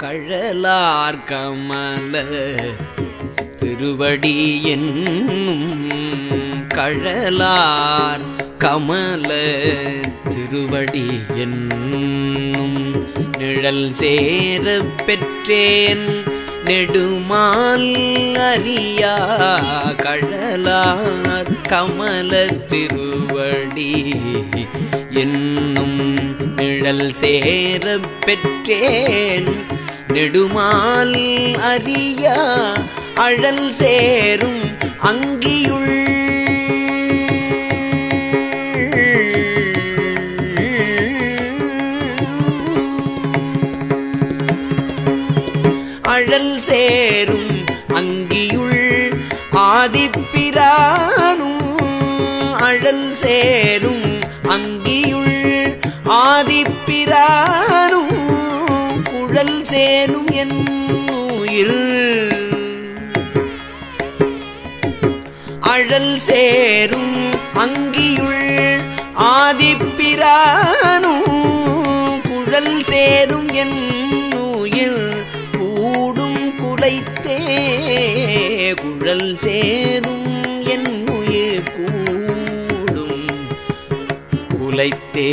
கழலார் கமல திருவடி என்னும் கழலார் கமல திருவடி என்னும் நிழல் சேர பெற்றேன் நெடுமால் அறியா கழலார் கமல திருவடி என்னும் நிழல் சேர பெற்றேன் நெடுமால் அறியா அழல் சேரும் அங்கியுள். அழல் சேரும் அங்கியுள். ஆதிப்பிரானும் அழல் சேரும் அங்கியுள். ஆதிப்பிரானும் ஏனும் என் உயிர் அழல் சேரும் அங்கியுள் ஆதிப்பிரானும் குழல் சேரும் என் உயிர் கூடும் குலைத்தே குழல் சேரும் என் உயிர் கூடும் குலைத்தே.